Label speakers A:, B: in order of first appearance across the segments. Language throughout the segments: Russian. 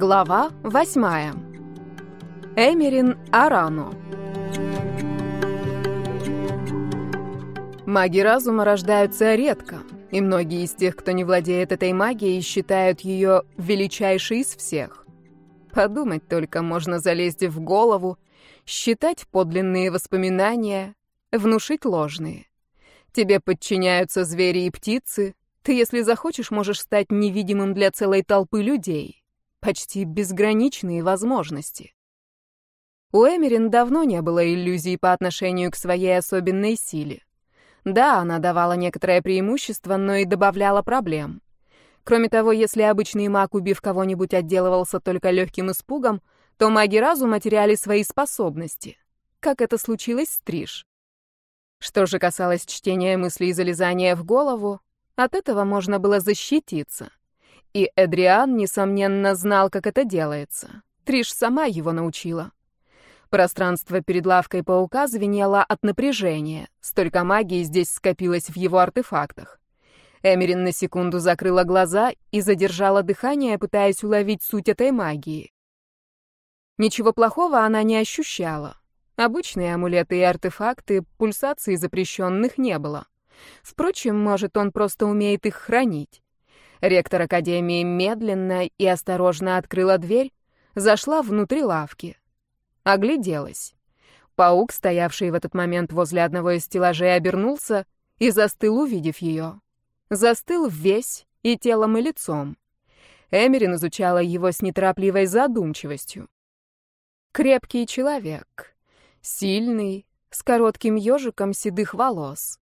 A: Глава восьмая. Эмерин Арано. Маги разума рождаются редко, и многие из тех, кто не владеет этой магией, считают ее величайшей из всех. Подумать только, можно залезть в голову, считать подлинные воспоминания, внушить ложные. Тебе подчиняются звери и птицы, ты, если захочешь, можешь стать невидимым для целой толпы людей почти безграничные возможности. У Эмерин давно не было иллюзий по отношению к своей особенной силе. Да, она давала некоторое преимущество, но и добавляла проблем. Кроме того, если обычный маг, убив кого-нибудь, отделывался только легким испугом, то маги разума теряли свои способности. Как это случилось с Триш. Что же касалось чтения мыслей и залезания в голову, от этого можно было защититься. И Эдриан, несомненно, знал, как это делается. Триш сама его научила. Пространство перед лавкой паука звенело от напряжения. Столько магии здесь скопилось в его артефактах. Эмерин на секунду закрыла глаза и задержала дыхание, пытаясь уловить суть этой магии. Ничего плохого она не ощущала. Обычные амулеты и артефакты, пульсации запрещенных не было. Впрочем, может, он просто умеет их хранить. Ректор Академии медленно и осторожно открыла дверь, зашла внутрь лавки. Огляделась. Паук, стоявший в этот момент возле одного из стеллажей, обернулся и застыл, увидев ее. Застыл весь и телом, и лицом. Эмерин изучала его с неторопливой задумчивостью. Крепкий человек. Сильный, с коротким ежиком седых волос.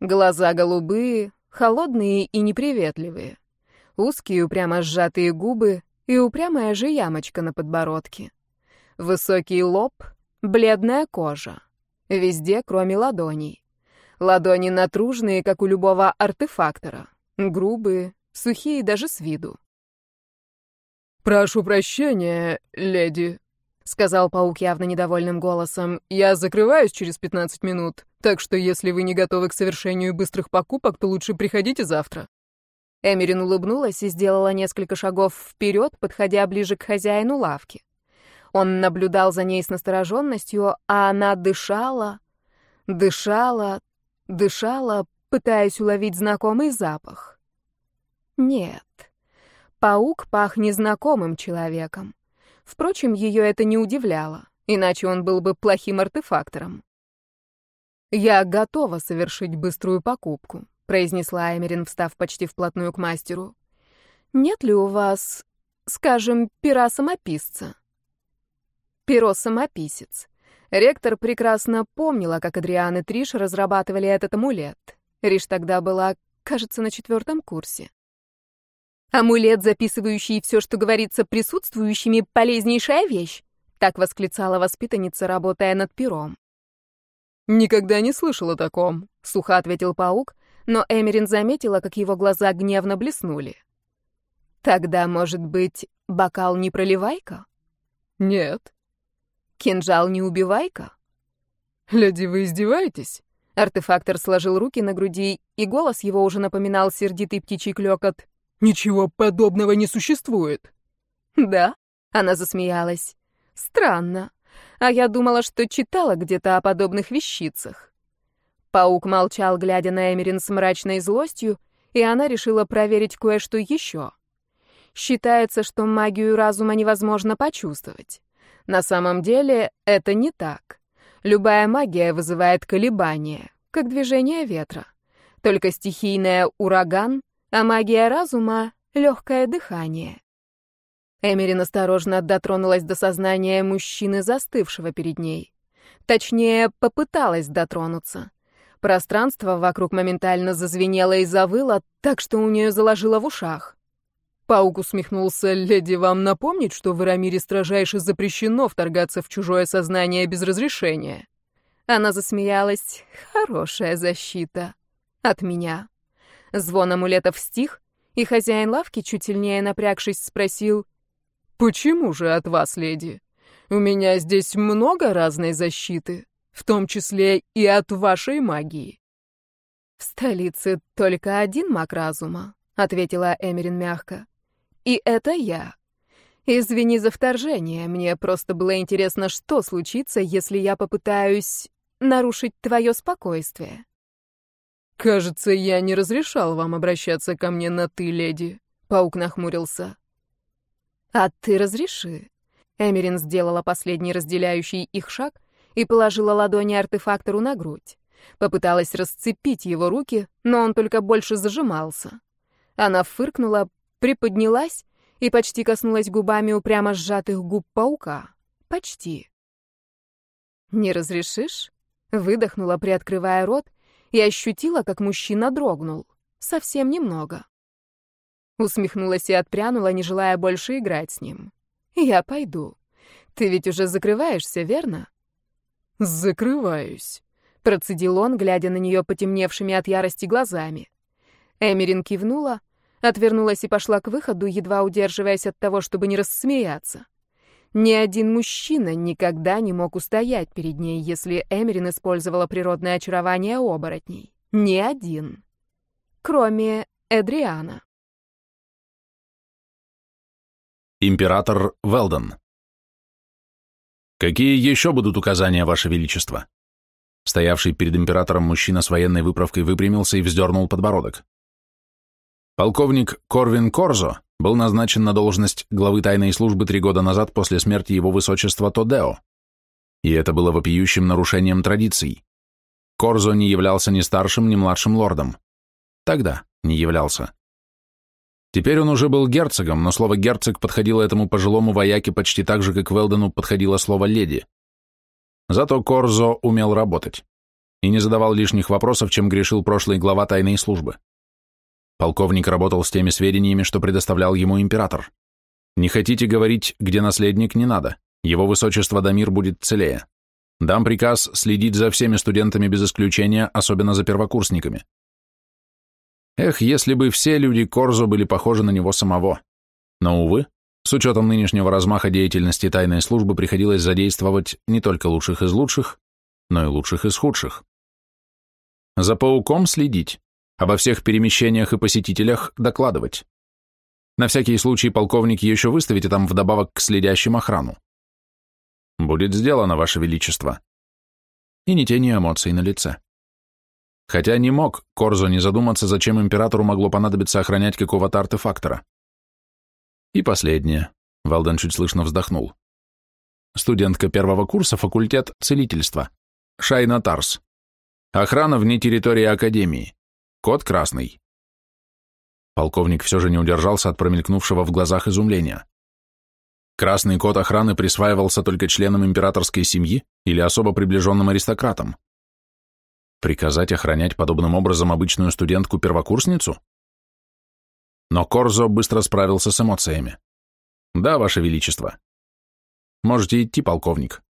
A: Глаза голубые, холодные и неприветливые узкие упрямо сжатые губы и упрямая же ямочка на подбородке. Высокий лоб, бледная кожа. Везде, кроме ладоней. Ладони натружные, как у любого артефактора. Грубые, сухие даже с виду.
B: «Прошу прощения, леди», — сказал паук явно недовольным голосом. «Я закрываюсь через 15 минут, так что если вы не готовы к совершению быстрых покупок, то лучше приходите завтра».
A: Эмерин улыбнулась и сделала несколько шагов вперед, подходя ближе к хозяину лавки. Он наблюдал за ней с настороженностью, а она дышала, дышала, дышала, пытаясь уловить знакомый запах. Нет, паук пах незнакомым человеком. Впрочем, ее это не удивляло, иначе он был бы плохим артефактором. «Я готова совершить быструю покупку», — произнесла Эмерин, встав почти вплотную к мастеру. «Нет ли у вас, скажем, пера-самописца?» Перо-самописец. Ректор прекрасно помнила, как Адриан и Триш разрабатывали этот амулет. Риш тогда была, кажется, на четвертом курсе. «Амулет, записывающий все, что говорится присутствующими, полезнейшая вещь!» — так восклицала воспитанница, работая над пером.
B: «Никогда не слышал о таком», — сухо ответил паук, но Эмерин заметила, как его глаза гневно блеснули.
A: «Тогда, может быть, бокал не проливайка?»
B: «Нет».
A: «Кинжал не убивайка?»
B: «Леди, вы издеваетесь?»
A: Артефактор сложил руки на груди, и голос его уже напоминал сердитый птичий клёкот.
B: «Ничего подобного не существует».
A: «Да?» — она засмеялась. «Странно. А я думала, что читала где-то о подобных вещицах». Паук молчал, глядя на Эмерин с мрачной злостью, и она решила проверить кое-что еще. Считается, что магию разума невозможно почувствовать. На самом деле это не так. Любая магия вызывает колебания, как движение ветра. Только стихийная — ураган, а магия разума — легкое дыхание. Эмерин осторожно дотронулась до сознания мужчины, застывшего перед ней. Точнее, попыталась дотронуться. Пространство вокруг моментально зазвенело и завыло, так что у нее заложило в ушах.
B: Паук усмехнулся. «Леди, вам напомнить, что в Ирамире строжайше запрещено вторгаться в чужое сознание без разрешения?»
A: Она засмеялась. «Хорошая защита. От меня». Звон амулетов стих, и хозяин лавки, чуть сильнее напрягшись, спросил.
B: «Почему же от вас, леди? У меня здесь много разной защиты» в том числе и от вашей магии.
A: В столице только один маг разума, ответила Эмерин мягко. И это я. Извини за вторжение, мне просто было интересно, что случится, если я попытаюсь нарушить твое спокойствие.
B: Кажется, я не разрешал вам обращаться ко мне на «ты», леди. Паук нахмурился.
A: А ты разреши. Эмерин сделала последний разделяющий их шаг и положила ладони артефактору на грудь. Попыталась расцепить его руки, но он только больше зажимался. Она фыркнула, приподнялась и почти коснулась губами упрямо сжатых губ паука. Почти. «Не разрешишь?» Выдохнула, приоткрывая рот, и ощутила, как мужчина дрогнул. Совсем немного. Усмехнулась и отпрянула, не желая больше играть с ним. «Я пойду. Ты ведь уже закрываешься, верно?»
B: «Закрываюсь», —
A: процедил он, глядя на нее потемневшими от ярости глазами. Эмерин кивнула, отвернулась и пошла к выходу, едва удерживаясь от того, чтобы не рассмеяться. Ни один мужчина никогда не мог устоять перед ней, если Эмерин использовала природное очарование оборотней. Ни один. Кроме Эдриана.
C: Император Велден. Какие еще будут указания, Ваше Величество? Стоявший перед императором мужчина с военной выправкой выпрямился и вздернул подбородок. Полковник Корвин Корзо был назначен на должность главы тайной службы три года назад после смерти его высочества Тодео. И это было вопиющим нарушением традиций. Корзо не являлся ни старшим, ни младшим лордом. Тогда не являлся. Теперь он уже был герцогом, но слово «герцог» подходило этому пожилому вояке почти так же, как Велдену подходило слово «леди». Зато Корзо умел работать и не задавал лишних вопросов, чем грешил прошлый глава тайной службы. Полковник работал с теми сведениями, что предоставлял ему император. Не хотите говорить, где наследник, не надо. Его высочество Дамир будет целее. Дам приказ следить за всеми студентами без исключения, особенно за первокурсниками. Эх, если бы все люди Корзо были похожи на него самого. Но, увы, с учетом нынешнего размаха деятельности тайной службы приходилось задействовать не только лучших из лучших, но и лучших из худших. За пауком следить, Обо всех перемещениях и посетителях докладывать. На всякий случай полковник еще выставите там вдобавок к следящим охрану. Будет сделано, Ваше Величество. И ни тени эмоций на лице. Хотя не мог Корзо не задуматься, зачем императору могло понадобиться охранять какого-то артефактора. И последнее. Валден чуть слышно вздохнул. Студентка первого курса, факультет целительства. Шайна Тарс. Охрана вне территории Академии. Код красный. Полковник все же не удержался от промелькнувшего в глазах изумления. Красный код охраны присваивался только членам императорской семьи или особо приближенным аристократам. Приказать охранять подобным образом обычную студентку-первокурсницу? Но Корзо быстро справился с эмоциями. «Да, Ваше Величество. Можете идти, полковник».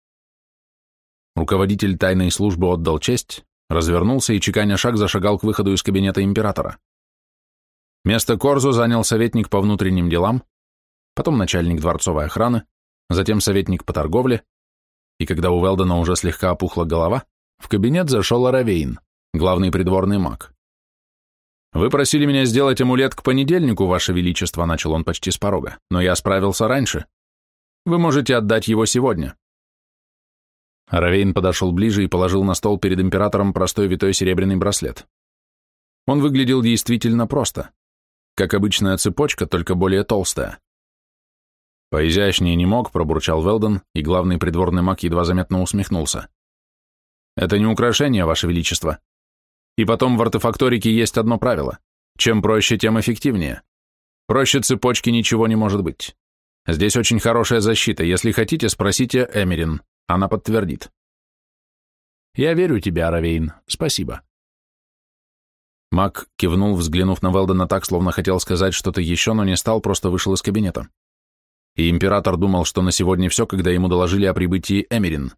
C: Руководитель тайной службы отдал честь, развернулся и, чеканя шаг, зашагал к выходу из кабинета императора. Место Корзу занял советник по внутренним делам, потом начальник дворцовой охраны, затем советник по торговле, и когда у Велдена уже слегка опухла голова, в кабинет зашел Аравейн, главный придворный маг. «Вы просили меня сделать амулет к понедельнику, Ваше Величество», начал он почти с порога, но я справился раньше. Вы можете отдать его сегодня. Равейн подошел ближе и положил на стол перед императором простой витой серебряный браслет. Он выглядел действительно просто, как обычная цепочка, только более толстая. Поизящнее не мог, пробурчал Велден, и главный придворный маг едва заметно усмехнулся. Это не украшение, Ваше Величество. И потом в артефакторике есть одно правило. Чем проще, тем эффективнее. Проще цепочки ничего не может быть. Здесь очень хорошая защита. Если хотите, спросите Эмерин. Она подтвердит. «Я верю тебе, Аравейн. Спасибо». Мак кивнул, взглянув на Велдена так, словно хотел сказать что-то еще, но не стал, просто вышел из кабинета. И император думал, что на сегодня все, когда ему доложили о прибытии Эмерин.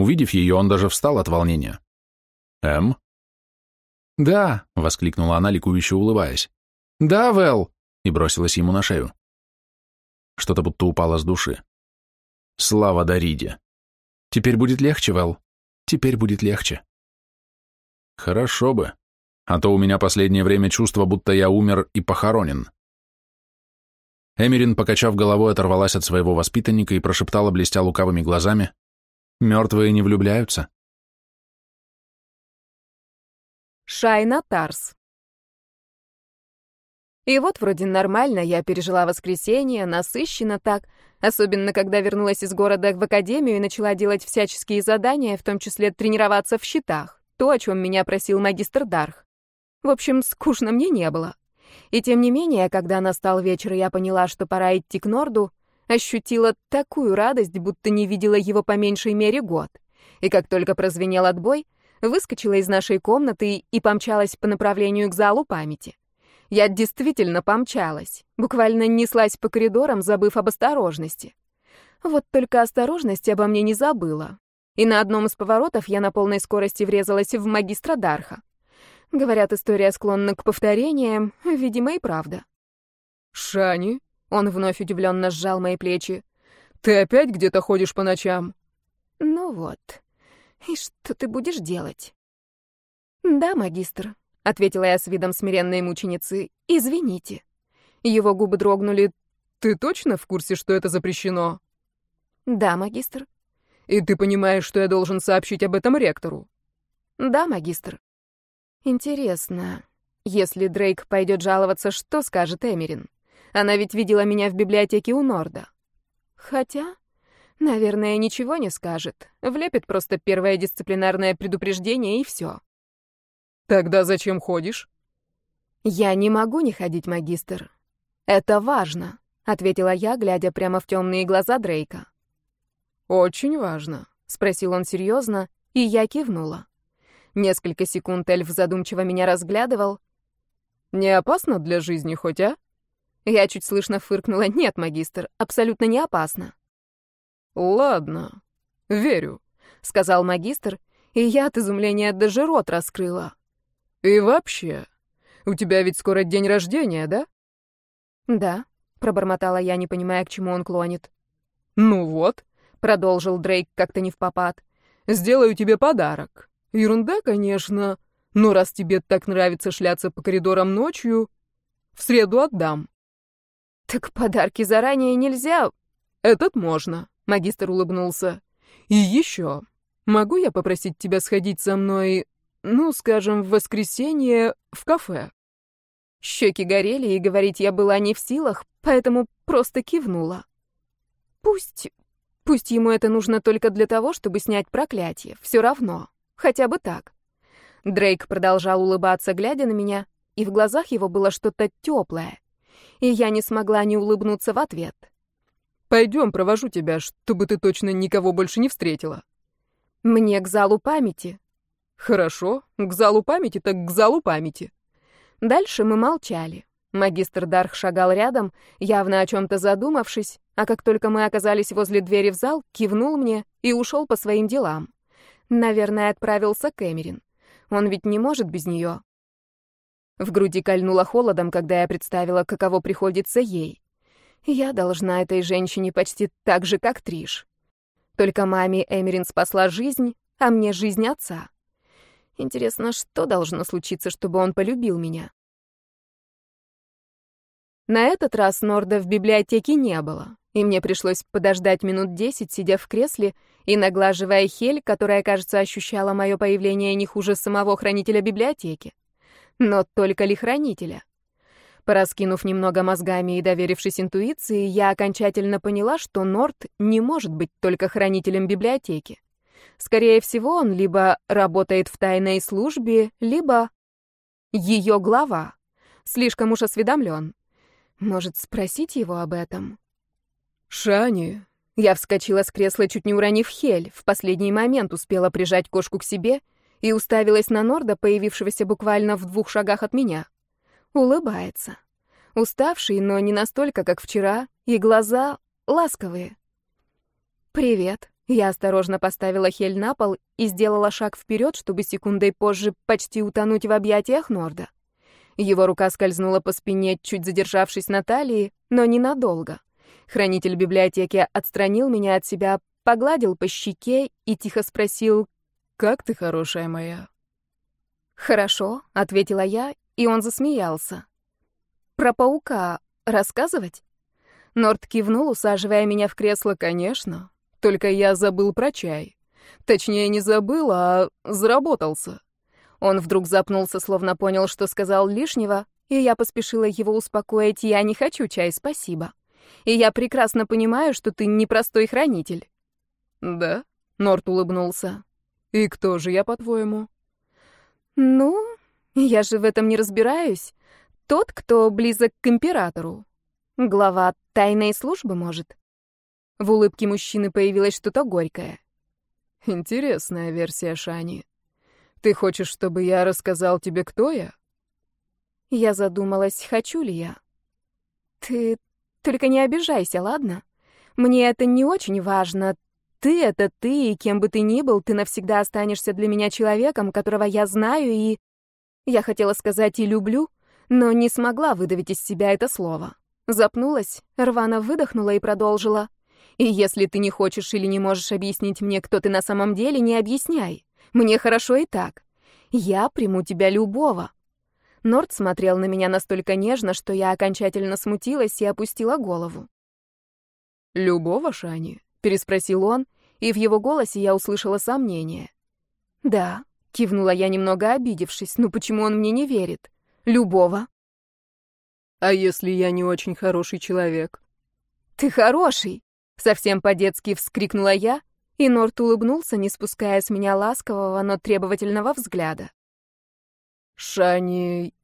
C: Увидев ее, он даже встал от волнения. «Эм?» «Да», — воскликнула она, ликующе улыбаясь. «Да, Вэл!» — и бросилась ему на шею. Что-то будто упало с души. Слава Дариде. Теперь будет легче, Вэл. Теперь будет легче. Хорошо бы. А то у меня последнее время чувство, будто я умер и похоронен. Эмерин, покачав головой, оторвалась от своего воспитанника и прошептала, блестя лукавыми глазами, «Мертвые не влюбляются».
A: Шайна Тарс И вот вроде нормально, я пережила воскресенье, насыщенно так, особенно когда вернулась из города в академию и начала делать всяческие задания, в том числе тренироваться в щитах, то, о чем меня просил магистр Дарх. В общем, скучно мне не было. И тем не менее, когда настал вечер, и я поняла, что пора идти к Норду, ощутила такую радость, будто не видела его по меньшей мере год. И как только прозвенел отбой, выскочила из нашей комнаты и помчалась по направлению к залу памяти. Я действительно помчалась, буквально неслась по коридорам, забыв об осторожности. Вот только осторожность обо мне не забыла. И на одном из поворотов я на полной скорости врезалась в магистра Дарха. Говорят, история склонна к повторениям, видимо, и правда.
B: «Шани?»
A: — он вновь удивленно сжал мои плечи.
B: «Ты опять где-то ходишь по ночам?»
A: «Ну вот. И что ты будешь делать?» «Да, магистр», — ответила я с видом смиренной мученицы. «Извините». Его губы дрогнули.
B: «Ты точно в курсе, что это запрещено?»
A: «Да, магистр».
B: «И ты понимаешь, что я должен сообщить об этом ректору?»
A: «Да, магистр». Интересно, если Дрейк пойдет жаловаться, что скажет Эмерин? Она ведь видела меня в библиотеке у Норда. Хотя, наверное, ничего не скажет. Влепит просто первое дисциплинарное предупреждение и все.
B: Тогда зачем ходишь?
A: Я не могу не ходить, магистр. Это важно, ответила я, глядя прямо в темные глаза Дрейка.
B: Очень важно,
A: спросил он серьезно, и я кивнула. Несколько секунд эльф задумчиво меня разглядывал.
B: «Не опасно для жизни хоть, а?»
A: Я чуть слышно фыркнула. «Нет, магистр, абсолютно не опасно».
B: «Ладно, верю», —
A: сказал магистр, и я от изумления даже рот раскрыла.
B: «И вообще, у тебя ведь скоро день рождения, да?»
A: «Да», — пробормотала я, не понимая, к чему он клонит.
B: «Ну вот», —
A: продолжил Дрейк как-то не в попад, —
B: «сделаю тебе подарок. Ерунда, конечно, но раз тебе так нравится шляться по коридорам ночью, в среду отдам.
A: Так подарки заранее нельзя.
B: Этот можно, магистр улыбнулся. И еще, могу я попросить тебя сходить со мной, ну, скажем, в воскресенье в кафе?
A: Щеки горели, и говорить я была не в силах, поэтому просто кивнула. Пусть... Пусть ему это нужно только для того, чтобы снять проклятие. Все равно. Хотя бы так. Дрейк продолжал улыбаться, глядя на меня, и в глазах его было что-то теплое. И я не смогла не улыбнуться в ответ.
B: «Пойдем, провожу тебя, чтобы ты точно никого больше не встретила».
A: «Мне к залу памяти».
B: «Хорошо, к залу памяти, так к залу памяти».
A: Дальше мы молчали. Магистр Дарх шагал рядом, явно о чем-то задумавшись, а как только мы оказались возле двери в зал, кивнул мне и ушел по своим делам. Наверное, отправился Кэмерин. Он ведь не может без нее. В груди кольнуло холодом, когда я представила, каково приходится ей. Я должна этой женщине почти так же, как Триш. Только маме Эмерин спасла жизнь, а мне жизнь отца. Интересно, что должно случиться, чтобы он полюбил меня? На этот раз Норда в библиотеке не было и мне пришлось подождать минут десять, сидя в кресле и наглаживая Хель, которая, кажется, ощущала мое появление не хуже самого хранителя библиотеки. Но только ли хранителя? Пораскинув немного мозгами и доверившись интуиции, я окончательно поняла, что Норт не может быть только хранителем библиотеки. Скорее всего, он либо работает в тайной службе, либо ее глава. Слишком уж осведомлен. Может, спросить его об этом?
B: «Шани!»
A: Я вскочила с кресла, чуть не уронив Хель, в последний момент успела прижать кошку к себе и уставилась на Норда, появившегося буквально в двух шагах от меня. Улыбается. Уставший, но не настолько, как вчера, и глаза ласковые. «Привет». Я осторожно поставила Хель на пол и сделала шаг вперед, чтобы секундой позже почти утонуть в объятиях Норда. Его рука скользнула по спине, чуть задержавшись на талии, но ненадолго. Хранитель библиотеки отстранил меня от себя, погладил по щеке и тихо спросил,
B: «Как ты, хорошая моя?»
A: «Хорошо», — ответила я, и он засмеялся. «Про паука рассказывать?» Норт кивнул, усаживая меня в кресло,
B: конечно. Только я забыл про чай. Точнее, не забыл, а заработался.
A: Он вдруг запнулся, словно понял, что сказал лишнего, и я поспешила его успокоить. Я не хочу чай, спасибо. И я прекрасно понимаю, что ты непростой хранитель.
B: Да? Норт улыбнулся. И кто же я, по-твоему?
A: Ну, я же в этом не разбираюсь. Тот, кто близок к императору. Глава тайной службы, может. В улыбке мужчины появилось что-то горькое.
B: Интересная версия Шани. Ты хочешь, чтобы я рассказал тебе, кто я?
A: Я задумалась, хочу ли я. Ты только не обижайся, ладно? Мне это не очень важно. Ты — это ты, и кем бы ты ни был, ты навсегда останешься для меня человеком, которого я знаю и... Я хотела сказать «и люблю», но не смогла выдавить из себя это слово. Запнулась, рвано выдохнула и продолжила. «И если ты не хочешь или не можешь объяснить мне, кто ты на самом деле, не объясняй. Мне хорошо и так. Я приму тебя любого». Норд смотрел на меня настолько нежно, что я окончательно смутилась и опустила голову.
B: «Любого, Шани?»
A: — переспросил он, и в его голосе я услышала сомнение. «Да», — кивнула я, немного обидевшись, «ну почему он мне не верит? Любого».
B: «А если я не очень хороший человек?»
A: «Ты хороший!» — совсем по-детски вскрикнула я, и Норт улыбнулся, не спуская с меня ласкового, но требовательного взгляда.
B: «Шани,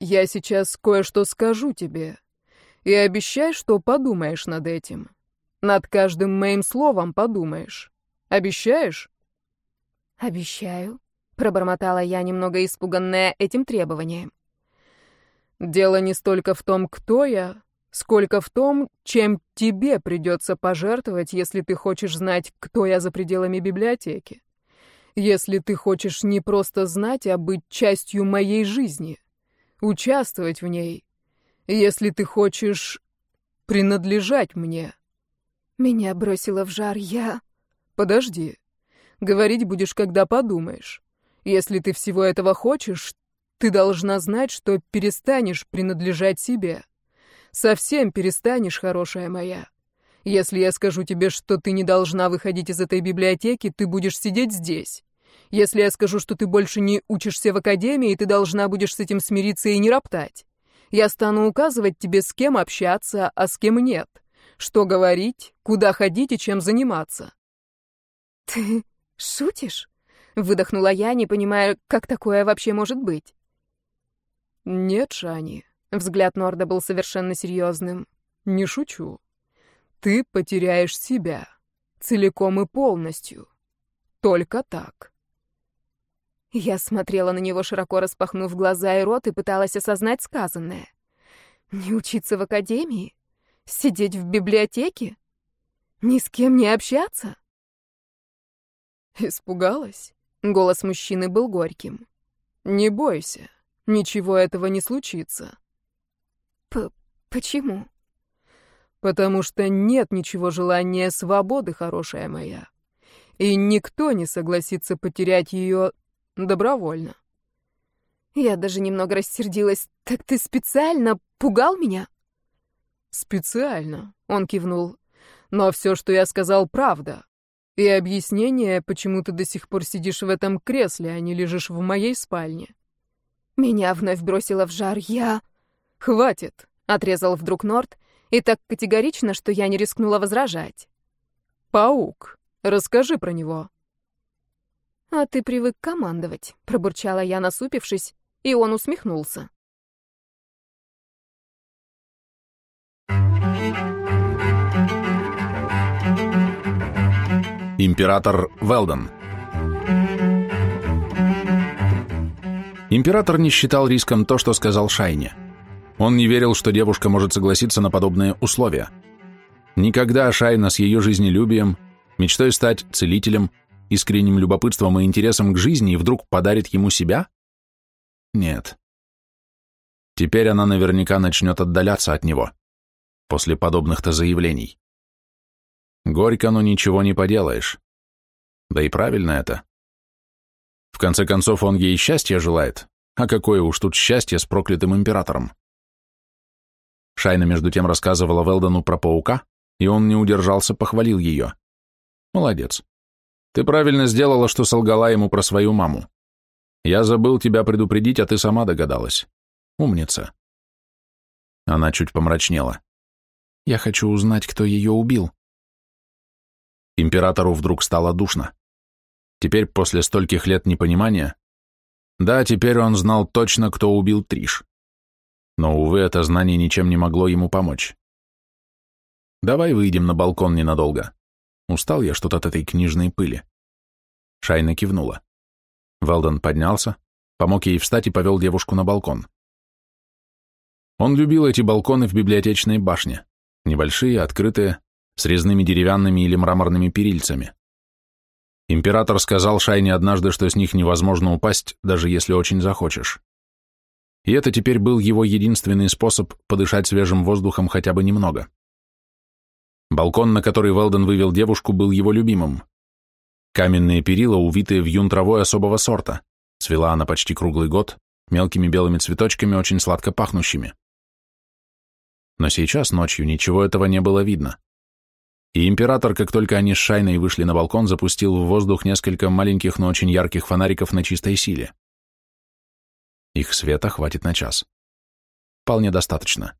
B: я сейчас кое-что скажу тебе, и обещай, что подумаешь над этим. Над каждым моим словом подумаешь. Обещаешь?
A: Обещаю, пробормотала я, немного испуганная этим требованием.
B: Дело не столько в том, кто я, сколько в том, чем тебе придется пожертвовать, если ты хочешь знать, кто я за пределами библиотеки. Если ты хочешь не просто знать, а быть частью моей жизни, участвовать в ней. Если ты хочешь принадлежать мне.
A: Меня бросило в жар, я...
B: Подожди. Говорить будешь, когда подумаешь. Если ты всего этого хочешь, ты должна знать, что перестанешь принадлежать себе. Совсем перестанешь, хорошая моя. Если я скажу тебе, что ты не должна выходить из этой библиотеки, ты будешь сидеть здесь. Если я скажу, что ты больше не учишься в академии, ты должна будешь с этим смириться и не роптать. Я стану указывать тебе, с кем общаться, а с кем нет. Что говорить, куда ходить и чем заниматься.
A: «Ты шутишь?» — выдохнула я, не понимая, как такое вообще может быть.
B: «Нет, Шани», — взгляд Норда был совершенно серьезным. «Не шучу. Ты потеряешь себя. Целиком и полностью. Только так».
A: Я смотрела на него, широко распахнув глаза и рот, и пыталась осознать сказанное. «Не учиться в академии? Сидеть в библиотеке? Ни с кем не общаться?
B: Испугалась? Голос мужчины был горьким. Не бойся, ничего этого не случится.
A: П почему?
B: Потому что нет ничего желания свободы, хорошая моя. И никто не согласится потерять ее добровольно.
A: Я даже немного рассердилась. Так ты специально пугал меня?
B: «Специально», — он кивнул. «Но все, что я сказал, правда. И объяснение, почему ты до сих пор сидишь в этом кресле, а не лежишь в моей спальне».
A: Меня вновь бросило в жар. Я...
B: «Хватит», —
A: отрезал вдруг Норт, и так категорично, что я не рискнула возражать.
B: «Паук, расскажи про него».
A: «А ты привык командовать», — пробурчала я, насупившись, и он усмехнулся.
C: Император Велден Император не считал риском то, что сказал Шайне. Он не верил, что девушка может согласиться на подобные условия. Никогда Шайна с ее жизнелюбием, мечтой стать целителем, искренним любопытством и интересом к жизни вдруг подарит ему себя? Нет. Теперь она наверняка начнет отдаляться от него после подобных-то заявлений. Горько, но ничего не поделаешь. Да и правильно это. В конце концов, он ей счастья желает, а какое уж тут счастье с проклятым императором. Шайна между тем рассказывала Велдону про паука, и он не удержался, похвалил ее. Молодец. Ты правильно сделала, что солгала ему про свою маму. Я забыл тебя предупредить, а ты сама догадалась. Умница. Она чуть помрачнела. Я хочу узнать, кто ее убил. Императору вдруг стало душно. Теперь, после стольких лет непонимания, да, теперь он знал точно, кто убил Триш. Но, увы, это знание ничем не могло ему помочь. Давай выйдем на балкон ненадолго. Устал я что-то от этой книжной пыли. Шайна кивнула. Велден поднялся, помог ей встать и повел девушку на балкон. Он любил эти балконы в библиотечной башне, небольшие, открытые, с резными деревянными или мраморными перильцами. Император сказал Шайне однажды, что с них невозможно упасть, даже если очень захочешь. И это теперь был его единственный способ подышать свежим воздухом хотя бы немного. Балкон, на который Велден вывел девушку, был его любимым. Каменные перила, увитые в юн травой особого сорта. Цвела она почти круглый год, мелкими белыми цветочками, очень сладко пахнущими. Но сейчас, ночью, ничего этого не было видно. И император, как только они с Шайной вышли на балкон, запустил в воздух несколько маленьких, но очень ярких фонариков на чистой силе. Их света хватит на час. Вполне достаточно.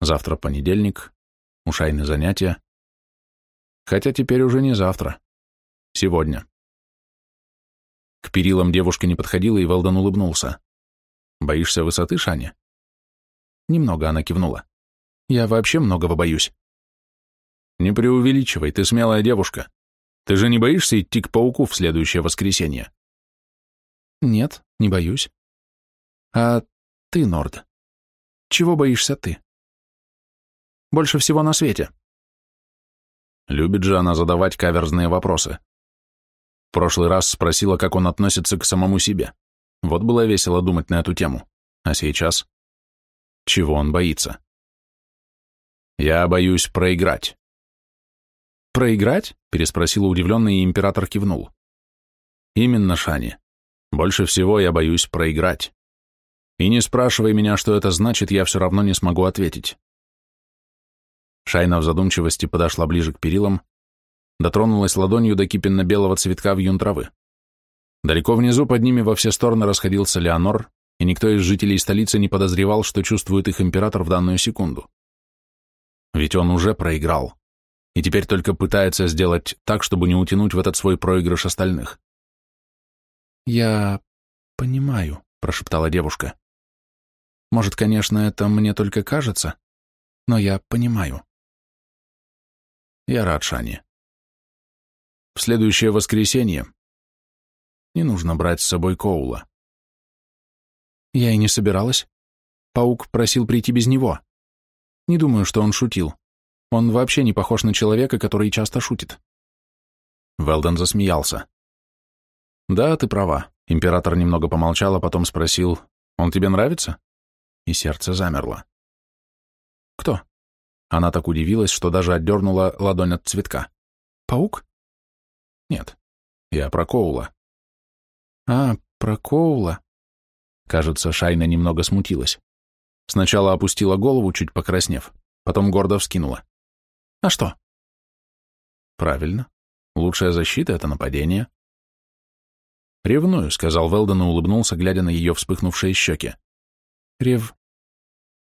C: Завтра понедельник, у Шайны занятия. Хотя теперь уже не завтра. Сегодня. К перилам девушка не подходила, и Велдон улыбнулся. «Боишься высоты, Шаня?» Немного она кивнула. «Я вообще многого боюсь». Не преувеличивай, ты смелая девушка. Ты же не боишься идти к пауку в следующее воскресенье? Нет, не боюсь. А ты, Норд, чего боишься ты? Больше всего на свете. Любит же она задавать каверзные вопросы. В прошлый раз спросила, как он относится к самому себе. Вот было весело думать на эту тему. А сейчас? Чего он боится? Я боюсь проиграть. «Проиграть?» — переспросила удивленный, и император кивнул. «Именно, Шани. Больше всего я боюсь проиграть. И не спрашивай меня, что это значит, я все равно не смогу ответить». Шайна в задумчивости подошла ближе к перилам, дотронулась ладонью до кипенно-белого цветка в юн травы. Далеко внизу под ними во все стороны расходился Леонор, и никто из жителей столицы не подозревал, что чувствует их император в данную секунду. Ведь он уже проиграл и теперь только пытается сделать так, чтобы не утянуть в этот свой проигрыш остальных. «Я понимаю», — прошептала девушка. «Может, конечно, это мне только кажется, но я понимаю». «Я рад, Шани. В следующее воскресенье не нужно брать с собой Коула». Я и не собиралась. Паук просил прийти без него. Не думаю, что он шутил. Он вообще не похож на человека, который часто шутит. Велден засмеялся. Да, ты права. Император немного помолчал, а потом спросил, он тебе нравится? И сердце замерло. Кто? Она так удивилась, что даже отдернула ладонь от цветка. Паук? Нет, я про Коула. А, про Коула. Кажется, Шайна немного смутилась. Сначала опустила голову, чуть покраснев, потом гордо вскинула. А что? Правильно. Лучшая защита — это нападение. «Ревную», — сказал Велден и улыбнулся, глядя на ее вспыхнувшие щеки. «Рев...»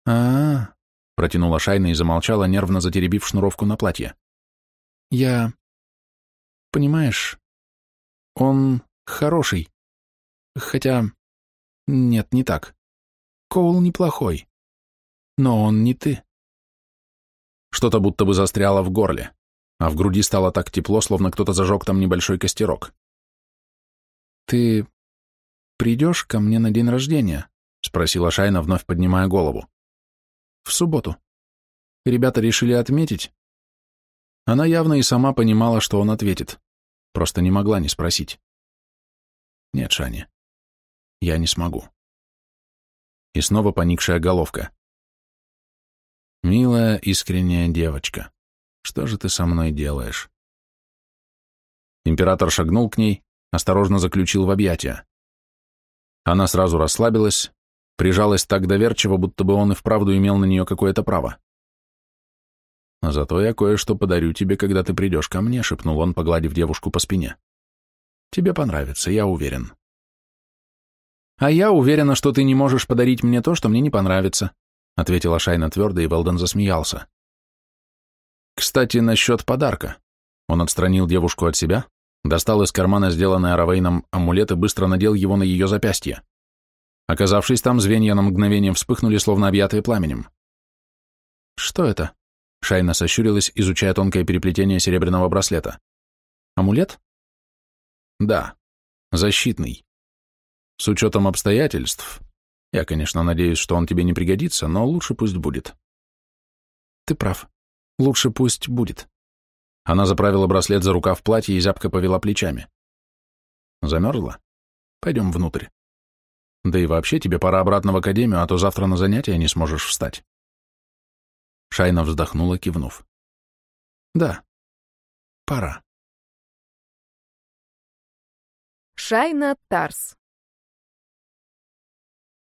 C: а, -а, -а протянула Шайна и замолчала, нервно затеребив шнуровку на платье. «Я... понимаешь, он хороший. Хотя... нет, не так. Коул неплохой. Но он не ты. Что-то будто бы застряло в горле, а в груди стало так тепло, словно кто-то зажег там небольшой костерок. «Ты придешь ко мне на день рождения?» — спросила Шайна, вновь поднимая голову. «В субботу. Ребята решили отметить». Она явно и сама понимала, что он ответит, просто не могла не спросить. «Нет, Шаня, я не смогу». И снова поникшая головка. Милая, искренняя девочка, что же ты со мной делаешь? Император шагнул к ней, осторожно заключил в объятия. Она сразу расслабилась, Прижалась так доверчиво, будто бы он и вправду имел на нее какое-то право. «Зато я кое-что подарю тебе, когда ты придешь ко мне», — шепнул он, погладив девушку по спине. «Тебе понравится, я уверен». «А я уверена, что ты не можешь подарить мне то, что мне не понравится», — ответила Шайна твердо, и Велден засмеялся. «Кстати, насчет подарка». Он отстранил девушку от себя, достал из кармана сделанный Аравейном амулет и быстро надел его на ее запястье. Оказавшись там, звенья на мгновение вспыхнули, словно объятые пламенем. «Что это?» Шайна сощурилась, изучая тонкое переплетение серебряного браслета. «Амулет?» «Да. Защитный. С учетом обстоятельств. Я, конечно, надеюсь, что он тебе не пригодится, но лучше пусть будет». «Ты прав. Лучше пусть будет». Она заправила браслет за рукав платья и зябко повела плечами. «Замерзла? Пойдем внутрь. Да и вообще тебе пора обратно в академию, а то завтра на занятия не сможешь встать». Шайна вздохнула, кивнув. Да, пора.
A: Шайна Тарс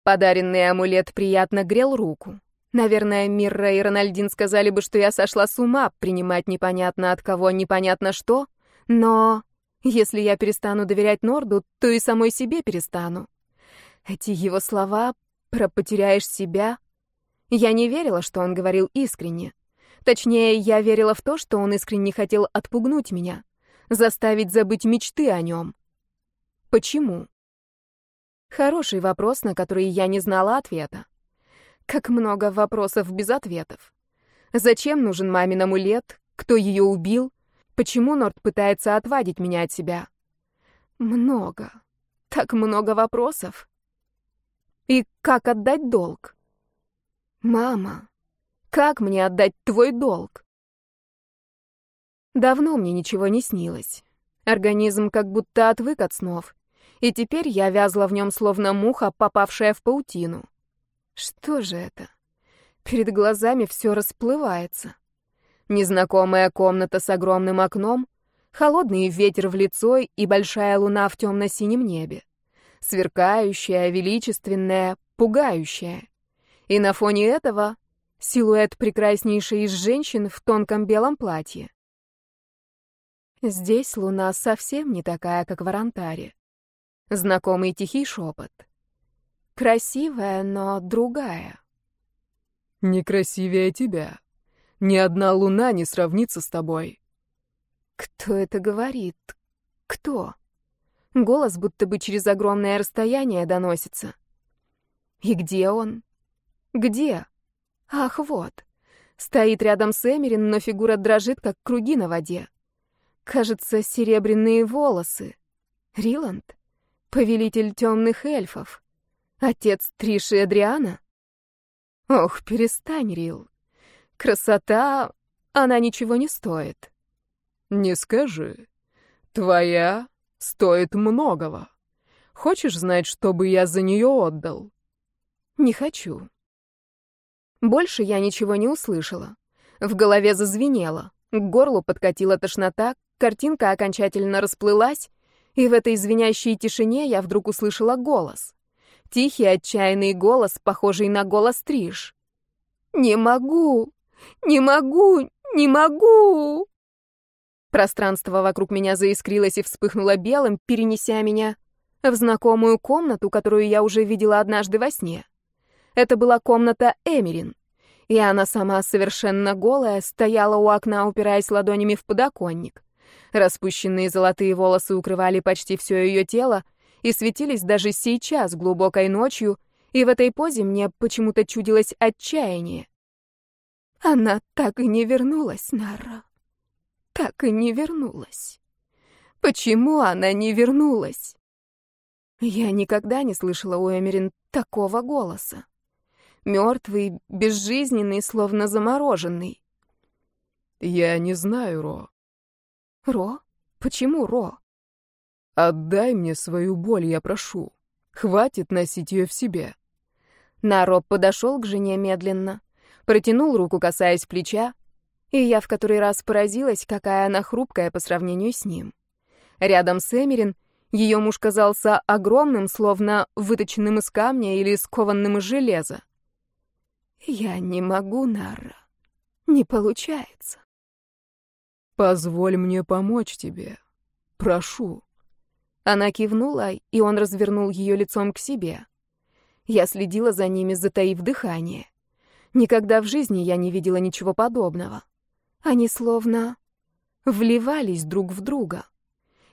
A: Подаренный амулет приятно грел руку. Наверное, Мирра и Рональдин сказали бы, что я сошла с ума принимать непонятно от кого непонятно что, но если я перестану доверять Норду, то и самой себе перестану. Эти его слова про «потеряешь себя» Я не верила, что он говорил искренне. Точнее, я верила в то, что он искренне хотел отпугнуть меня, заставить забыть мечты о нем. Почему? Хороший вопрос, на который я не знала ответа. Как много вопросов без ответов. Зачем нужен мамин амулет? Кто ее убил? Почему Норд пытается отвадить меня от себя? Много. Так много вопросов. И как отдать долг? «Мама, как мне отдать твой долг?» Давно мне ничего не снилось. Организм как будто отвык от снов, и теперь я вязла в нем словно муха, попавшая в паутину. Что же это? Перед глазами все расплывается. Незнакомая комната с огромным окном, холодный ветер в лицо и большая луна в темно-синем небе. Сверкающая, величественная, пугающая. И на фоне этого силуэт прекраснейшей из женщин в тонком белом платье. Здесь луна совсем не такая, как в Арантаре. Знакомый тихий шепот. Красивая, но другая.
B: Некрасивее тебя. Ни одна луна не сравнится с тобой.
A: Кто это говорит? Кто? Голос будто бы через огромное расстояние доносится. И где он? Где? Ах, вот. Стоит рядом с Эмерин, но фигура дрожит, как круги на воде. Кажется, серебряные волосы. Риланд? Повелитель темных эльфов? Отец Триши Адриана? Ох, перестань, Рил. Красота, она ничего не стоит.
B: Не скажи. Твоя стоит многого. Хочешь знать, что бы я за нее отдал?
A: Не хочу. Больше я ничего не услышала. В голове зазвенело, к горлу подкатила тошнота, картинка окончательно расплылась, и в этой звенящей тишине я вдруг услышала голос. Тихий, отчаянный голос, похожий на голос Триш. «Не могу! Не могу! Не могу!» Пространство вокруг меня заискрилось и вспыхнуло белым, перенеся меня в знакомую комнату, которую я уже видела однажды во сне. Это была комната Эмерин. И она сама совершенно голая стояла у окна, упираясь ладонями в подоконник. Распущенные золотые волосы укрывали почти все ее тело и светились даже сейчас, глубокой ночью, и в этой позе мне почему-то чудилось отчаяние. Она так и не вернулась, Нара. Так и не вернулась. Почему она не вернулась? Я никогда не слышала у Эмерин такого голоса мертвый, безжизненный, словно замороженный.
B: «Я не знаю, Ро».
A: «Ро? Почему Ро?»
B: «Отдай мне свою боль, я прошу. Хватит носить ее в себе».
A: Наро подошел к жене медленно, протянул руку, касаясь плеча, и я в который раз поразилась, какая она хрупкая по сравнению с ним. Рядом с Эмерин Ее муж казался огромным, словно выточенным из камня или скованным из железа. «Я не могу, Нара. Не получается».
B: «Позволь мне помочь тебе. Прошу».
A: Она кивнула, и он развернул ее лицом к себе. Я следила за ними, затаив дыхание. Никогда в жизни я не видела ничего подобного. Они словно вливались друг в друга.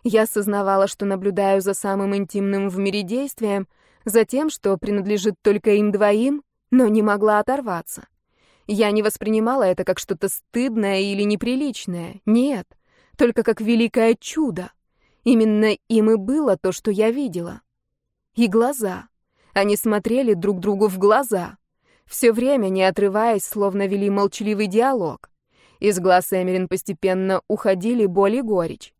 A: Я осознавала, что наблюдаю за самым интимным в мире действием, за тем, что принадлежит только им двоим, но не могла оторваться. Я не воспринимала это как что-то стыдное или неприличное. Нет, только как великое чудо. Именно им и было то, что я видела. И глаза. Они смотрели друг другу в глаза. Все время, не отрываясь, словно вели молчаливый диалог. Из глаз Эмерин постепенно уходили боль и горечь.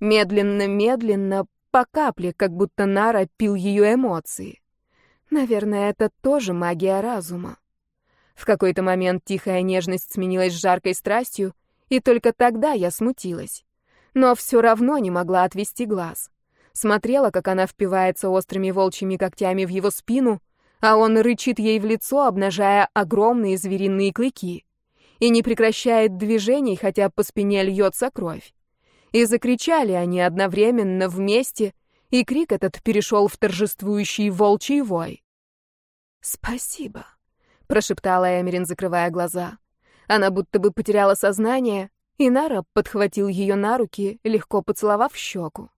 A: Медленно-медленно, по капле, как будто Нара пил ее эмоции. Наверное, это тоже магия разума. В какой-то момент тихая нежность сменилась жаркой страстью, и только тогда я смутилась. Но все равно не могла отвести глаз. Смотрела, как она впивается острыми волчьими когтями в его спину, а он рычит ей в лицо, обнажая огромные звериные клыки. И не прекращает движений, хотя по спине льется кровь. И закричали они одновременно вместе, и крик этот перешел в торжествующий волчий вой. «Спасибо», — прошептала Эмерин, закрывая глаза. Она будто бы потеряла сознание, и Нара подхватил ее на руки, легко поцеловав щеку.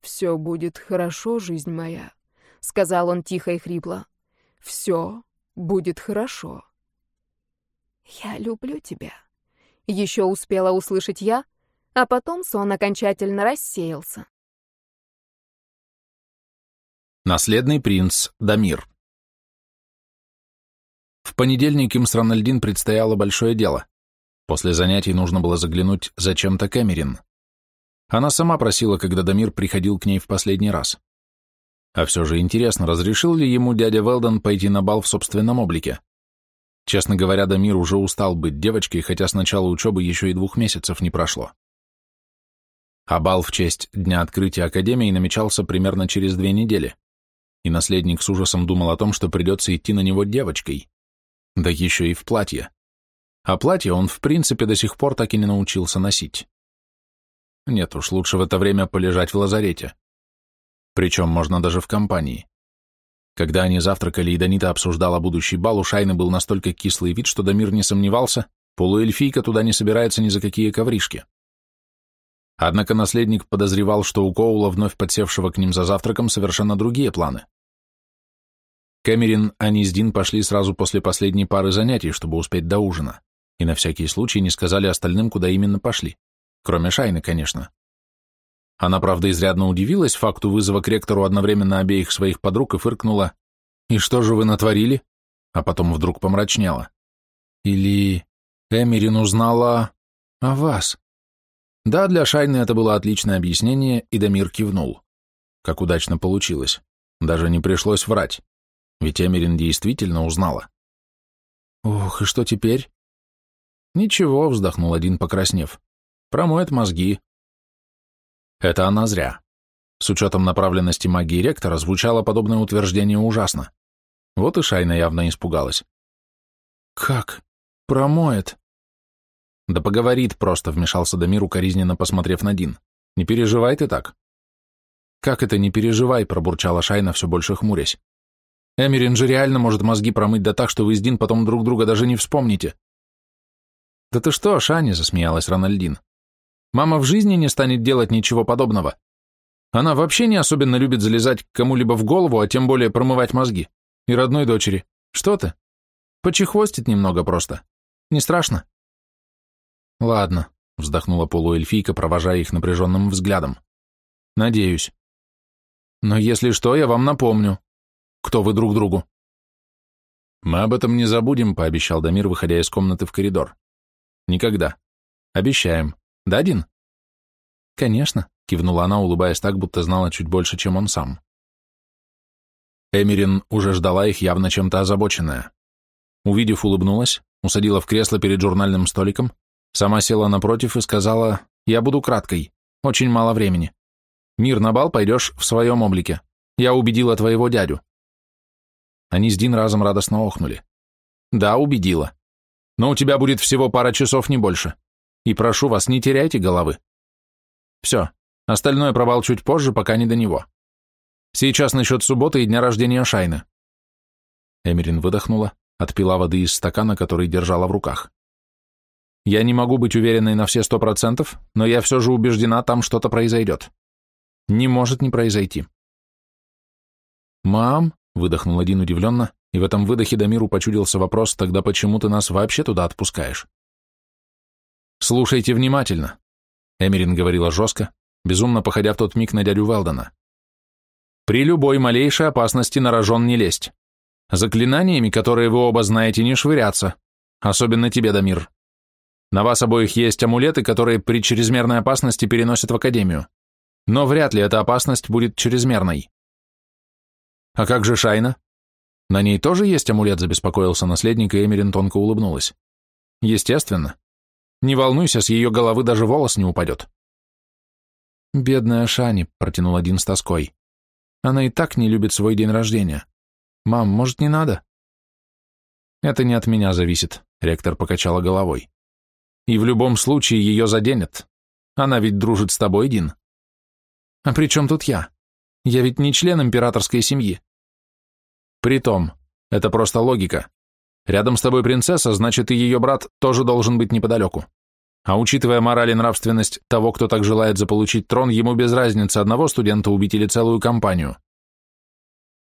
B: «Все будет хорошо, жизнь моя», — сказал он тихо и хрипло. «Все будет хорошо».
A: «Я люблю тебя», — еще успела услышать я, — а потом сон окончательно рассеялся.
C: Наследный принц Дамир понедельник им с Рональдин предстояло большое дело. После занятий нужно было заглянуть зачем-то Кэмерин. Она сама просила, когда Дамир приходил к ней в последний раз. А все же интересно, разрешил ли ему дядя Велден пойти на бал в собственном облике? Честно говоря, Дамир уже устал быть девочкой, хотя с начала учебы еще и двух месяцев не прошло а бал в честь дня открытия Академии намечался примерно через две недели, и наследник с ужасом думал о том, что придется идти на него девочкой, да еще и в платье. А платье он, в принципе, до сих пор так и не научился носить. Нет уж, лучше в это время полежать в лазарете. Причем можно даже в компании. Когда они завтракали и Данита обсуждала будущий бал, у Шайны был настолько кислый вид, что Дамир не сомневался, полуэльфийка туда не собирается ни за какие ковришки. Однако наследник подозревал, что у Коула, вновь подсевшего к ним за завтраком, совершенно другие планы. Кэмерин и Низдин пошли сразу после последней пары занятий, чтобы успеть до ужина, и на всякий случай не сказали остальным, куда именно пошли, кроме Шайны, конечно. Она, правда, изрядно удивилась факту вызова к ректору одновременно обеих своих подруг и фыркнула «И что же вы натворили?» а потом вдруг помрачнела. «Или Эмерин узнала о вас?» Да, для Шайны это было отличное объяснение, и Дамир кивнул. Как удачно получилось. Даже не пришлось врать. Ведь Эмерин действительно узнала. «Ох, и что теперь?» «Ничего», — вздохнул один, покраснев. «Промоет мозги». Это она зря. С учетом направленности магии ректора звучало подобное утверждение ужасно. Вот и Шайна явно испугалась. «Как? Промоет?» Да поговорит просто, вмешался Дамир, укоризненно посмотрев на Дин. Не переживай ты так. Как это не переживай, пробурчала Шайна, все больше хмурясь. Эмерин же реально может мозги промыть да так, что вы с Дин потом друг друга даже не вспомните. Да ты что, Шаня, засмеялась Рональдин. Мама в жизни не станет делать ничего подобного. Она вообще не особенно любит залезать кому-либо в голову, а тем более промывать мозги. И родной дочери. Что ты? Почехвостит немного просто. Не страшно? «Ладно», — вздохнула полуэльфийка, провожая их напряженным взглядом. «Надеюсь. Но если что, я вам напомню, кто вы друг другу». «Мы об этом не забудем», — пообещал Дамир, выходя из комнаты в коридор. «Никогда. Обещаем. Да, Дин?» «Конечно», — кивнула она, улыбаясь так, будто знала чуть больше, чем он сам. Эмирин уже ждала их, явно чем-то озабоченная. Увидев, улыбнулась, усадила в кресло перед журнальным столиком, Сама села напротив и сказала, «Я буду краткой, очень мало времени. Мир на бал пойдешь в своем облике. Я убедила твоего дядю». Они с Дин разом радостно охнули. «Да, убедила. Но у тебя будет всего пара часов, не больше. И прошу вас, не теряйте головы. Все, остальное провал чуть позже, пока не до него. Сейчас насчет субботы и дня рождения Шайны». Эмерин выдохнула, отпила воды из стакана, который держала в руках. «Я не могу быть уверенной на все сто процентов, но я все же убеждена, там что-то произойдет. Не может не произойти». «Мам», — выдохнул один удивленно, и в этом выдохе Дамиру почудился вопрос, тогда почему ты нас вообще туда отпускаешь? «Слушайте внимательно», — Эмерин говорила жестко, безумно походя в тот миг на дядю Велдона. «При любой малейшей опасности на рожон не лезть. Заклинаниями, которые вы оба знаете, не швыряться, особенно тебе, Дамир. На вас обоих есть амулеты, которые при чрезмерной опасности переносят в Академию. Но вряд ли эта опасность будет чрезмерной. А как же Шайна? На ней тоже есть амулет, забеспокоился наследник, и Эмерин тонко улыбнулась. Естественно. Не волнуйся, с ее головы даже волос не упадет. Бедная Шани, протянул один с тоской. Она и так не любит свой день рождения. Мам, может, не надо? Это не от меня зависит, ректор покачала головой. И в любом случае ее заденет. Она ведь дружит с тобой, Дин. А при чем тут я? Я ведь не член императорской семьи. Притом, это просто логика. Рядом с тобой принцесса, значит, и ее брат тоже должен быть неподалеку. А учитывая мораль и нравственность того, кто так желает заполучить трон, ему без разницы одного студента убить или целую компанию.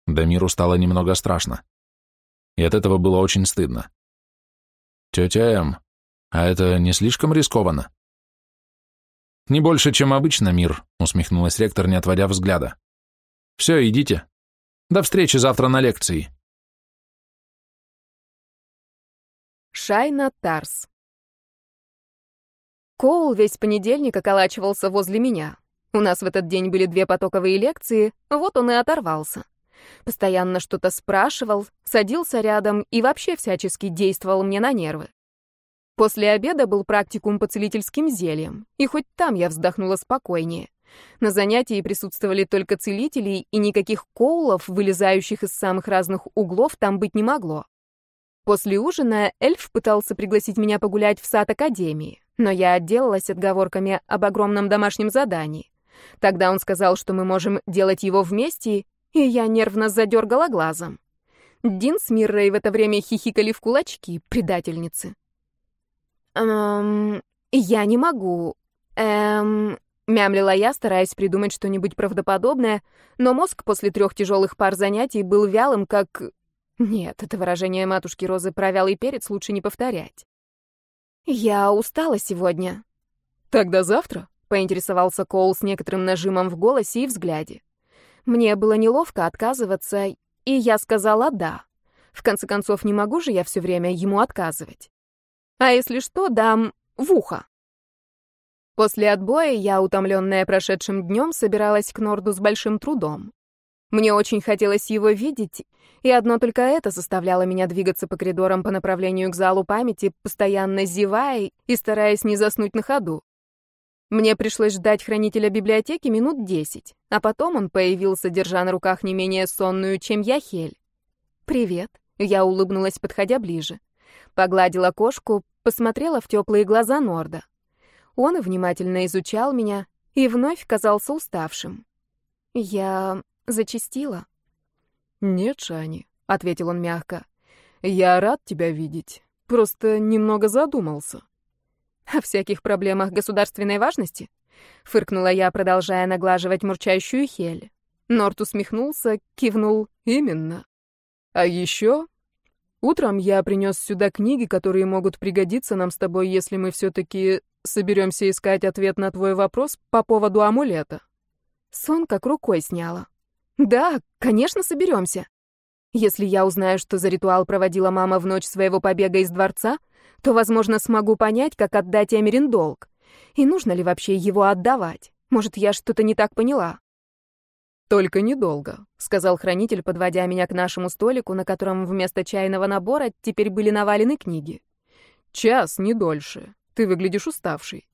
C: Дамиру стало немного страшно. И от этого было очень стыдно. Тетя М, а это не слишком рискованно? Не больше, чем обычно, мир, усмехнулась ректор, не отводя взгляда. Все, идите, до встречи завтра на лекции.
A: Шайна Тарс Коул весь понедельник околачивался возле меня. У нас в этот день были две потоковые лекции, вот он и оторвался. Постоянно что-то спрашивал, садился рядом и вообще всячески действовал мне на нервы. После обеда был практикум по целительским зельям, и хоть там я вздохнула спокойнее. На занятии присутствовали только целители, и никаких коулов, вылезающих из самых разных углов, там быть не могло. После ужина эльф пытался пригласить меня погулять в сад Академии, но я отделалась отговорками об огромном домашнем задании. Тогда он сказал, что мы можем делать его вместе, и я нервно задергала глазом. Дин с Миррой в это время хихикали в кулачки, предательницы. «Эм, я не могу. Эм, Мямлила я, стараясь придумать что-нибудь правдоподобное, но мозг после трех тяжелых пар занятий был вялым, как... Нет, это выражение матушки Розы про вялый перец лучше не повторять. «Я устала сегодня».
B: «Тогда завтра?»
A: — поинтересовался Коул с некоторым нажимом в голосе и взгляде. Мне было неловко отказываться, и я сказала «да». В конце концов, не могу же я все время ему отказывать. А если что, дам в ухо. После отбоя я, утомленная прошедшим днем, собиралась к Норду с большим трудом. Мне очень хотелось его видеть, и одно только это заставляло меня двигаться по коридорам по направлению к залу памяти, постоянно зевая и стараясь не заснуть на ходу. Мне пришлось ждать хранителя библиотеки минут десять, а потом он появился, держа на руках не менее сонную, чем я, Хель. «Привет», — я улыбнулась, подходя ближе. Погладила кошку, посмотрела в теплые глаза Норда. Он внимательно изучал меня и вновь казался уставшим. Я зачастила.
B: «Нет, Шани», — ответил он мягко. «Я рад тебя видеть. Просто немного задумался».
A: «О всяких проблемах государственной важности?» — фыркнула я, продолжая наглаживать мурчащую Хель. Норт усмехнулся, кивнул.
B: «Именно. А еще Утром я принес сюда книги, которые могут пригодиться нам с тобой, если мы все-таки соберемся искать ответ на твой вопрос по поводу амулета.
A: Сон как рукой сняла. Да, конечно, соберемся. Если я узнаю, что за ритуал проводила мама в ночь своего побега из дворца, то, возможно, смогу понять, как отдать Эмерин долг. И нужно ли вообще его отдавать? Может, я что-то не так поняла?
B: «Только недолго», — сказал хранитель, подводя меня к нашему столику, на котором вместо чайного набора теперь были навалены книги. «Час, не дольше. Ты выглядишь уставший».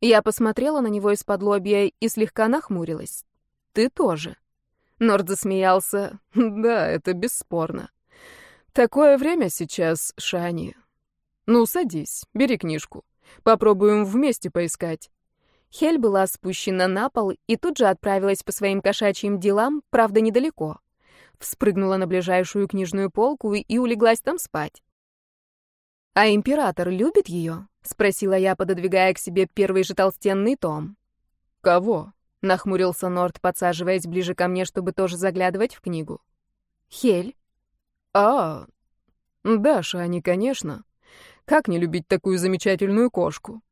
A: Я посмотрела на него из-под лобья и слегка нахмурилась. ты тоже. Норд засмеялся.
B: Да, это бесспорно. Такое время сейчас, Шани. Ну, садись, бери книжку. Попробуем вместе поискать.
A: Хель была спущена на пол и тут же отправилась по своим кошачьим делам, правда, недалеко. Вспрыгнула на ближайшую книжную полку и улеглась там спать. «А император любит ее?» — спросила я, пододвигая к себе первый же толстенный том.
B: «Кого?»
A: — нахмурился Норд, подсаживаясь ближе ко мне, чтобы тоже заглядывать в книгу. «Хель?»
B: «А, да, Шани, конечно. Как не любить такую замечательную кошку?»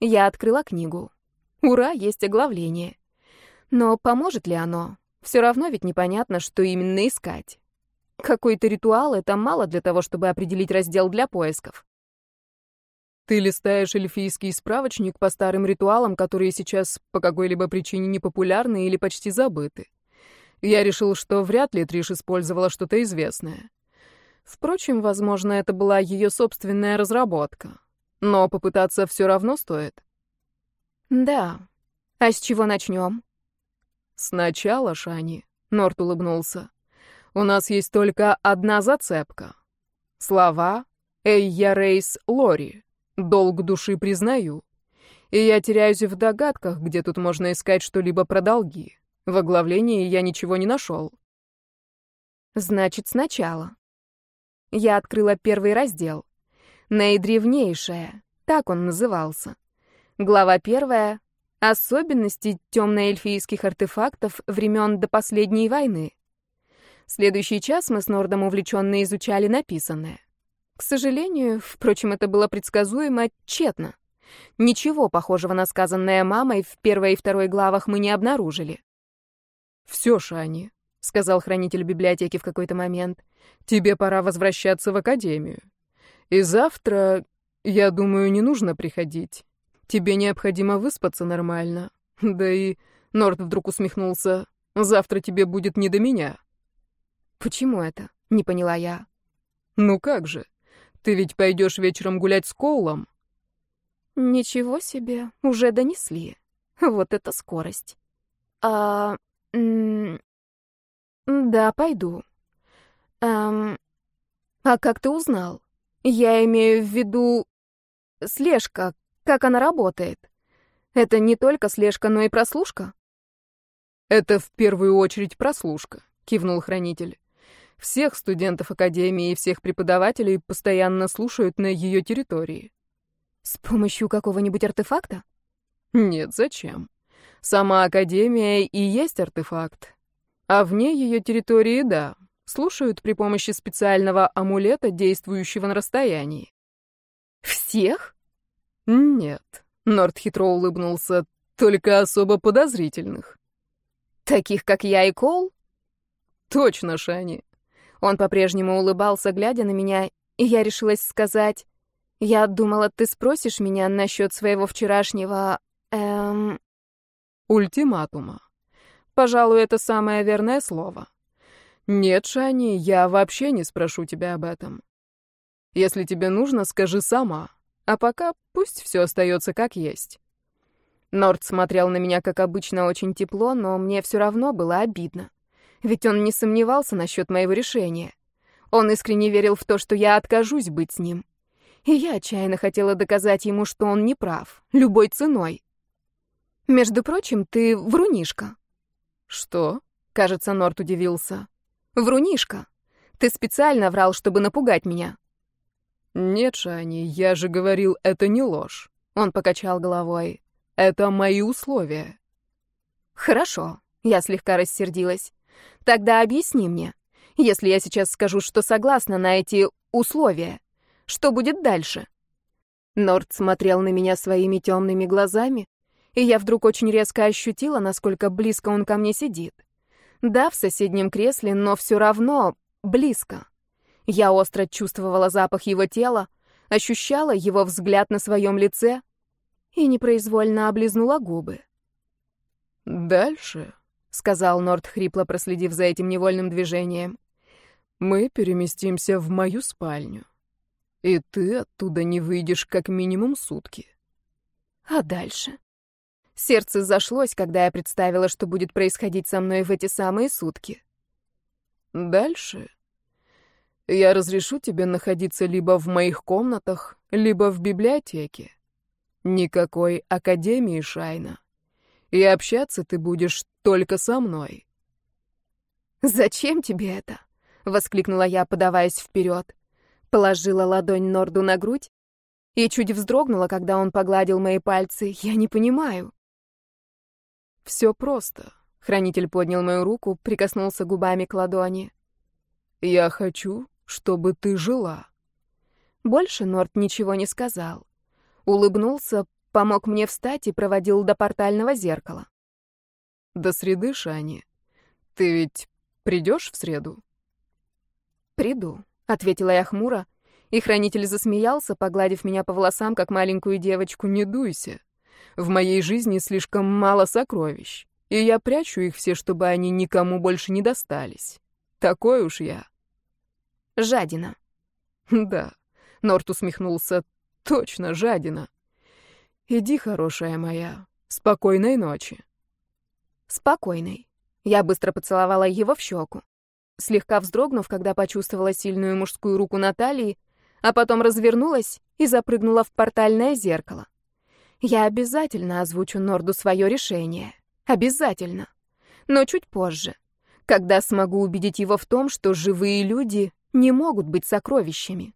A: Я открыла книгу. Ура, есть оглавление. Но поможет ли оно? Все равно ведь непонятно, что именно искать. Какой-то ритуал — это мало для того, чтобы определить раздел для поисков.
B: Ты листаешь эльфийский справочник по старым ритуалам, которые сейчас по какой-либо причине не популярны или почти забыты. Я решил, что вряд ли Триш использовала что-то известное. Впрочем, возможно, это была ее собственная разработка. Но попытаться все равно стоит.
A: Да. А с чего начнем?
B: Сначала, Шани, Норт улыбнулся. У нас есть только одна зацепка. Слова «Эйя Рейс Лори». Долг души признаю. И я теряюсь в догадках, где тут можно искать что-либо про долги. В оглавлении я ничего не нашел.
A: Значит, сначала. Я открыла первый раздел. Наидревнейшая, так он назывался. Глава первая — особенности темно-эльфийских артефактов времен до последней войны. Следующий час мы с Нордом увлеченно изучали написанное. К сожалению, впрочем, это было предсказуемо тщетно. Ничего похожего на сказанное мамой в первой и второй главах мы не обнаружили.
B: «Все, Шани», — сказал хранитель библиотеки в какой-то момент, — «тебе пора возвращаться в академию. И завтра, я думаю, не нужно приходить. Тебе необходимо выспаться нормально. Да и...» — Норд вдруг усмехнулся. «Завтра тебе будет не до меня».
A: «Почему это?» — не поняла я.
B: «Ну как же? Ты ведь пойдешь вечером гулять с Коулом?»
A: «Ничего себе, уже донесли. Вот это скорость. А... да, пойду. Эм... А как ты узнал? Я имею в виду... Слежка, как она работает. Это не только слежка, но и прослушка?»
B: «Это в первую очередь прослушка», — кивнул хранитель. Всех студентов Академии и всех преподавателей постоянно слушают на ее территории.
A: С помощью какого-нибудь артефакта?
B: Нет, зачем? Сама Академия и есть артефакт. А вне ее территории, да, слушают при помощи специального амулета, действующего на расстоянии.
A: Всех?
B: Нет. Норд хитро улыбнулся. Только особо подозрительных.
A: Таких, как я и Кол?
B: Точно, Шани.
A: Он по-прежнему улыбался, глядя на меня, и я решилась сказать, «Я думала, ты спросишь меня насчет своего вчерашнего... эм...»
B: «Ультиматума. Пожалуй, это самое верное слово. Нет, Шани, я вообще не спрошу тебя об этом. Если тебе нужно, скажи сама. А пока пусть все остается как есть».
A: Норд смотрел на меня, как обычно, очень тепло, но мне все равно было обидно. Ведь он не сомневался насчет моего решения. Он искренне верил в то, что я откажусь быть с ним. И я отчаянно хотела доказать ему, что он не прав, любой ценой. Между прочим, ты врунишка.
B: Что?
A: Кажется, Норт удивился. Врунишка. Ты специально врал, чтобы напугать меня.
B: Нет, Шани, я же говорил, это не ложь.
A: Он покачал головой.
B: Это мои условия.
A: Хорошо. Я слегка рассердилась. Тогда объясни мне, если я сейчас скажу, что согласна на эти условия, что будет дальше? Норд смотрел на меня своими темными глазами, и я вдруг очень резко ощутила, насколько близко он ко мне сидит. Да, в соседнем кресле, но все равно близко. Я остро чувствовала запах его тела, ощущала его взгляд на своем лице и непроизвольно облизнула губы.
B: «Дальше», — сказал Норд, хрипло проследив за этим невольным движением. «Мы переместимся в мою спальню, и ты оттуда не выйдешь как минимум сутки».
A: «А дальше?» Сердце зашлось, когда я представила, что будет происходить со мной в эти самые сутки.
B: Дальше я разрешу тебе находиться либо в моих комнатах, либо в библиотеке. Никакой академии, Шайна. И общаться ты будешь только со мной.
A: «Зачем тебе это?» — воскликнула я, подаваясь вперед. Положила ладонь Норду на грудь и чуть вздрогнула, когда он погладил мои пальцы. «Я не понимаю».
B: «Все просто». Хранитель поднял мою руку, прикоснулся губами к ладони. «Я хочу, чтобы ты жила».
A: Больше Норд ничего не сказал. Улыбнулся, помог мне встать и проводил до портального зеркала.
B: «До среды, Шани. Ты ведь придешь в среду?»
A: «Приду», — ответила я хмуро, и хранитель засмеялся, погладив меня по волосам, как маленькую девочку.
B: «Не дуйся. В моей жизни слишком мало сокровищ, и я прячу их все, чтобы они никому больше не достались. Такой уж я».
A: «Жадина».
B: «Да», — Норт усмехнулся, — «точно жадина». «Иди, хорошая моя. Спокойной ночи».
A: «Спокойной». Я быстро поцеловала его в щеку, слегка вздрогнув, когда почувствовала сильную мужскую руку Натальи, а потом развернулась и запрыгнула в портальное зеркало. Я обязательно озвучу Норду свое решение. Обязательно. Но чуть позже, когда смогу убедить его в том, что живые люди не могут быть сокровищами.